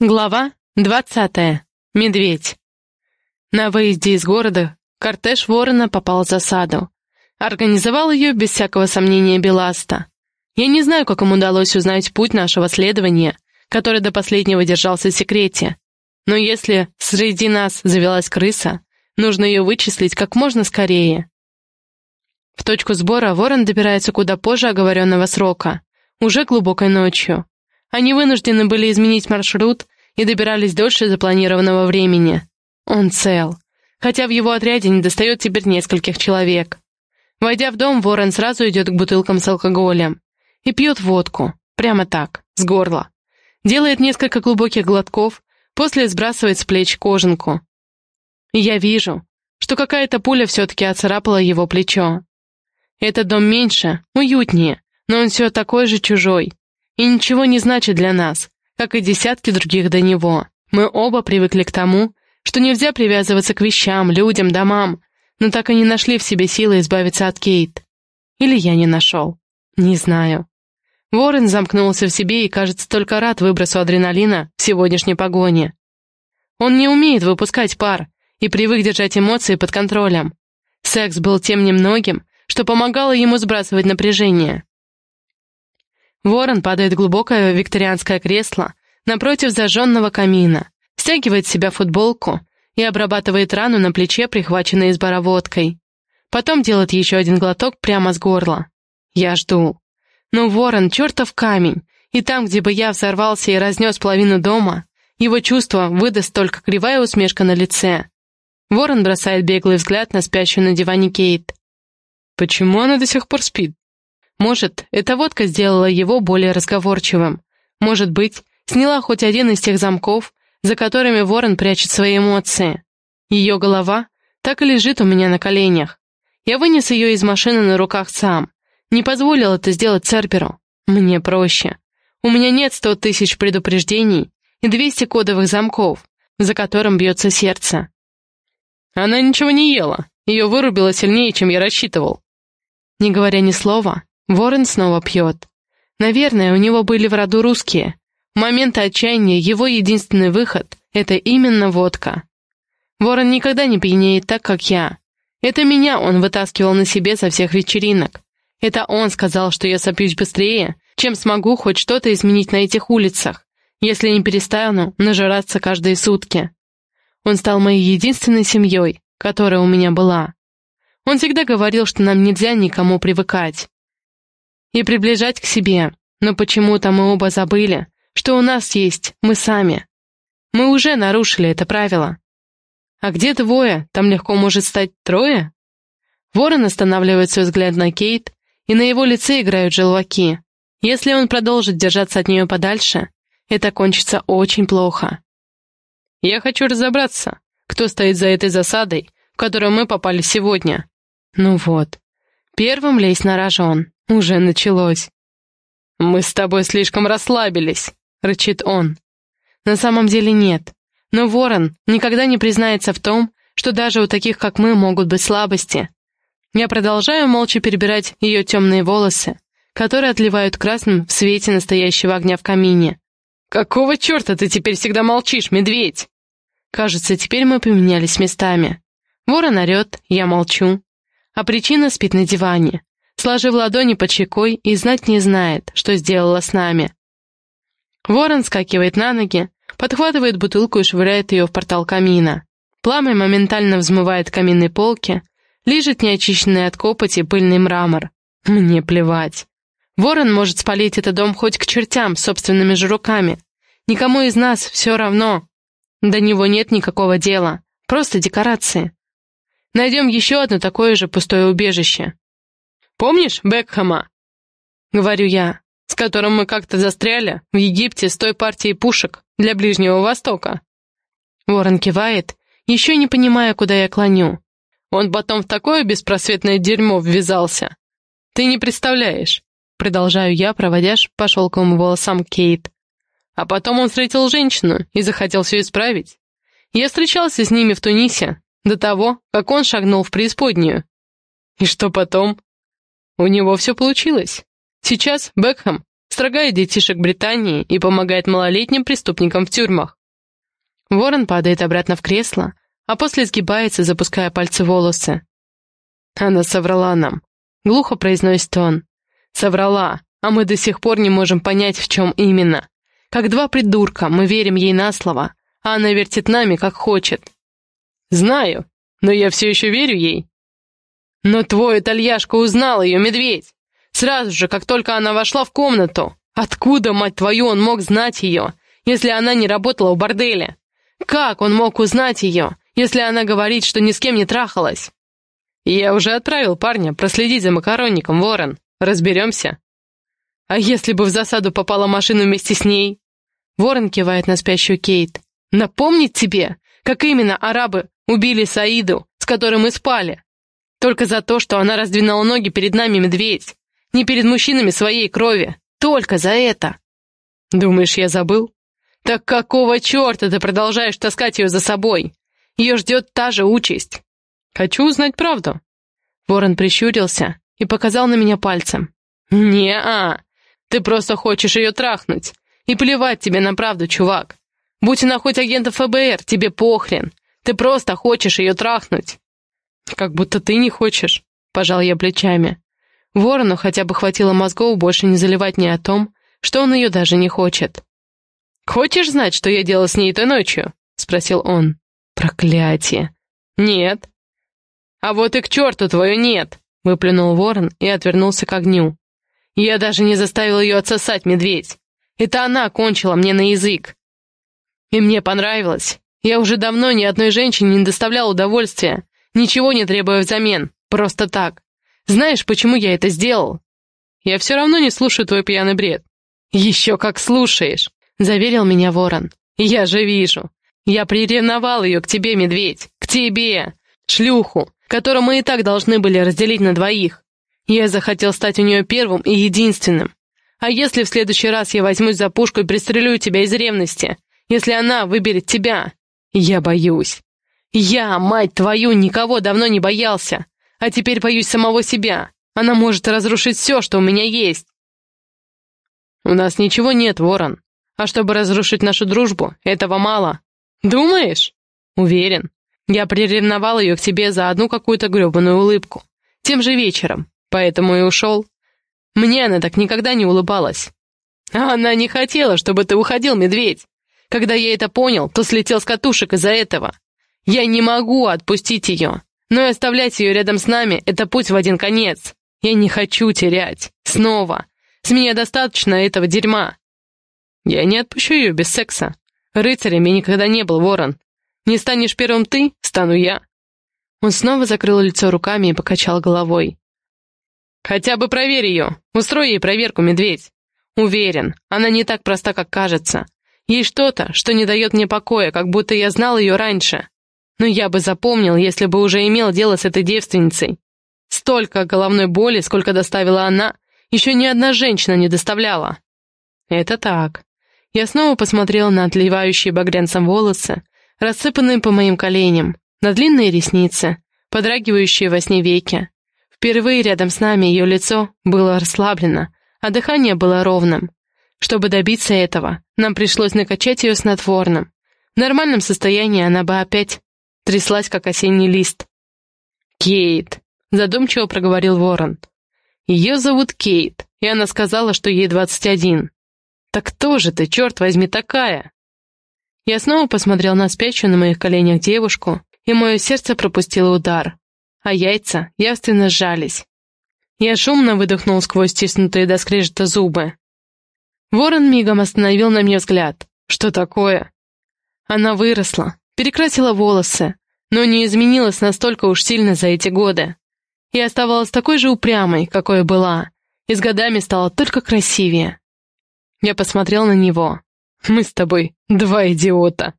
Глава двадцатая. Медведь. На выезде из города кортеж Ворона попал в засаду. Организовал ее, без всякого сомнения, Беласта. Я не знаю, как им удалось узнать путь нашего следования, который до последнего держался в секрете. Но если среди нас завелась крыса, нужно ее вычислить как можно скорее. В точку сбора Ворон добирается куда позже оговоренного срока, уже глубокой ночью. Они вынуждены были изменить маршрут и добирались дольше запланированного времени. Он цел, хотя в его отряде недостает теперь нескольких человек. Войдя в дом, Ворон сразу идет к бутылкам с алкоголем и пьет водку, прямо так, с горла. Делает несколько глубоких глотков, после сбрасывает с плеч кожанку. И я вижу, что какая-то пуля все-таки оцарапала его плечо. Этот дом меньше, уютнее, но он все такой же чужой, и ничего не значит для нас, как и десятки других до него. Мы оба привыкли к тому, что нельзя привязываться к вещам, людям, домам, но так и не нашли в себе силы избавиться от Кейт. Или я не нашел. Не знаю. Ворон замкнулся в себе и, кажется, только рад выбросу адреналина в сегодняшней погоне. Он не умеет выпускать пар и привык держать эмоции под контролем. Секс был тем немногим, что помогало ему сбрасывать напряжение. Ворон падает в глубокое викторианское кресло напротив зажженного камина, стягивает с себя футболку и обрабатывает рану на плече, прихваченной из бороводкой. Потом делает еще один глоток прямо с горла. Я жду. Но ворон — чертов камень, и там, где бы я взорвался и разнес половину дома, его чувство выдаст только кривая усмешка на лице. Ворон бросает беглый взгляд на спящую на диване Кейт. «Почему она до сих пор спит?» Может, эта водка сделала его более разговорчивым. Может быть, сняла хоть один из тех замков, за которыми ворон прячет свои эмоции. Ее голова так и лежит у меня на коленях. Я вынес ее из машины на руках сам. Не позволил это сделать Церберу. Мне проще. У меня нет сто тысяч предупреждений и двести кодовых замков, за которым бьется сердце. Она ничего не ела. Ее вырубило сильнее, чем я рассчитывал. Не говоря ни слова, Ворон снова пьет. Наверное, у него были в роду русские. Моменты отчаяния его единственный выход — это именно водка. Ворон никогда не пьянеет так, как я. Это меня он вытаскивал на себе со всех вечеринок. Это он сказал, что я сопьюсь быстрее, чем смогу хоть что-то изменить на этих улицах, если не перестану нажираться каждые сутки. Он стал моей единственной семьей, которая у меня была. Он всегда говорил, что нам нельзя никому привыкать и приближать к себе, но почему-то мы оба забыли, что у нас есть мы сами. Мы уже нарушили это правило. А где двое, там легко может стать трое? Ворон останавливает свой взгляд на Кейт, и на его лице играют желваки. Если он продолжит держаться от нее подальше, это кончится очень плохо. Я хочу разобраться, кто стоит за этой засадой, в которую мы попали сегодня. Ну вот. Первым лезь на рожон. Уже началось. «Мы с тобой слишком расслабились», — рычит он. На самом деле нет. Но ворон никогда не признается в том, что даже у таких, как мы, могут быть слабости. Я продолжаю молча перебирать ее темные волосы, которые отливают красным в свете настоящего огня в камине. «Какого черта ты теперь всегда молчишь, медведь?» Кажется, теперь мы поменялись местами. Ворон орет, я молчу. А причина спит на диване сложив ладони под щекой и знать не знает, что сделала с нами. Ворон скакивает на ноги, подхватывает бутылку и швыряет ее в портал камина. Пламя моментально взмывает каминной полки, лижет неочищенный от копоти пыльный мрамор. Мне плевать. Ворон может спалить этот дом хоть к чертям собственными же руками. Никому из нас все равно. До него нет никакого дела. Просто декорации. Найдем еще одно такое же пустое убежище. Помнишь Бекхэма?» Говорю я, с которым мы как-то застряли в Египте с той партией пушек для Ближнего Востока. Ворон кивает, еще не понимая, куда я клоню. Он потом в такое беспросветное дерьмо ввязался. Ты не представляешь. Продолжаю я, проводя по шелковым волосам Кейт. А потом он встретил женщину и захотел все исправить. Я встречался с ними в Тунисе до того, как он шагнул в преисподнюю. И что потом? У него все получилось. Сейчас Бекхэм строгает детишек Британии и помогает малолетним преступникам в тюрьмах. Ворон падает обратно в кресло, а после сгибается, запуская пальцы волосы. Она соврала нам. Глухо произносит он. Соврала, а мы до сих пор не можем понять, в чем именно. Как два придурка, мы верим ей на слово, а она вертит нами, как хочет. Знаю, но я все еще верю ей. Но твой итальяшка узнал ее, медведь. Сразу же, как только она вошла в комнату. Откуда, мать твою, он мог знать ее, если она не работала в борделе? Как он мог узнать ее, если она говорит, что ни с кем не трахалась? Я уже отправил парня проследить за макаронником, Ворон. Разберемся. А если бы в засаду попала машина вместе с ней? Ворон кивает на спящую Кейт. Напомнить тебе, как именно арабы убили Саиду, с которой мы спали? Только за то, что она раздвинула ноги перед нами, медведь. Не перед мужчинами своей крови. Только за это. Думаешь, я забыл? Так какого черта ты продолжаешь таскать ее за собой? Ее ждет та же участь. Хочу узнать правду. Ворон прищурился и показал на меня пальцем. «Не-а, ты просто хочешь ее трахнуть. И плевать тебе на правду, чувак. Будь она хоть агентом ФБР, тебе похрен. Ты просто хочешь ее трахнуть. Как будто ты не хочешь, пожал я плечами. Ворону хотя бы хватило мозгов больше не заливать ни о том, что он ее даже не хочет. «Хочешь знать, что я делал с ней той ночью?» — спросил он. «Проклятие!» «Нет». «А вот и к черту твою нет!» — выплюнул ворон и отвернулся к огню. Я даже не заставил ее отсосать, медведь. Это она кончила мне на язык. И мне понравилось. Я уже давно ни одной женщине не доставлял удовольствия, ничего не требуя взамен, просто так. Знаешь, почему я это сделал? Я все равно не слушаю твой пьяный бред. Еще как слушаешь, заверил меня ворон. Я же вижу. Я приревновал ее к тебе, медведь, к тебе, шлюху, которую мы и так должны были разделить на двоих. Я захотел стать у нее первым и единственным. А если в следующий раз я возьмусь за пушку и пристрелю тебя из ревности? Если она выберет тебя? Я боюсь. Я, мать твою, никого давно не боялся. А теперь боюсь самого себя. Она может разрушить все, что у меня есть. У нас ничего нет, Ворон. А чтобы разрушить нашу дружбу, этого мало. Думаешь? Уверен. Я приревновал ее к тебе за одну какую-то гребаную улыбку. Тем же вечером, Поэтому и ушел. Мне она так никогда не улыбалась. А она не хотела, чтобы ты уходил, медведь. Когда я это понял, то слетел с катушек из-за этого. Я не могу отпустить ее. Но и оставлять ее рядом с нами — это путь в один конец. Я не хочу терять. Снова. С меня достаточно этого дерьма. Я не отпущу ее без секса. Рыцарем я никогда не был, Ворон. Не станешь первым ты, стану я. Он снова закрыл лицо руками и покачал головой. «Хотя бы проверь ее. Устрой ей проверку, медведь. Уверен, она не так проста, как кажется. Есть что-то, что не дает мне покоя, как будто я знал ее раньше. Но я бы запомнил, если бы уже имел дело с этой девственницей. Столько головной боли, сколько доставила она, еще ни одна женщина не доставляла». «Это так». Я снова посмотрел на отливающие багрянцем волосы, рассыпанные по моим коленям, на длинные ресницы, подрагивающие во сне веки, Впервые рядом с нами ее лицо было расслаблено, а дыхание было ровным. Чтобы добиться этого, нам пришлось накачать ее снотворным. В нормальном состоянии она бы опять тряслась, как осенний лист. «Кейт», — задумчиво проговорил Ворон. «Ее зовут Кейт, и она сказала, что ей двадцать один. Так кто же ты, черт возьми, такая?» Я снова посмотрел на спящую на моих коленях девушку, и мое сердце пропустило удар а яйца явственно сжались. Я шумно выдохнул сквозь стиснутые до скрежета зубы. Ворон мигом остановил на мне взгляд. Что такое? Она выросла, перекрасила волосы, но не изменилась настолько уж сильно за эти годы. И оставалась такой же упрямой, какой была, и с годами стала только красивее. Я посмотрел на него. «Мы с тобой два идиота»,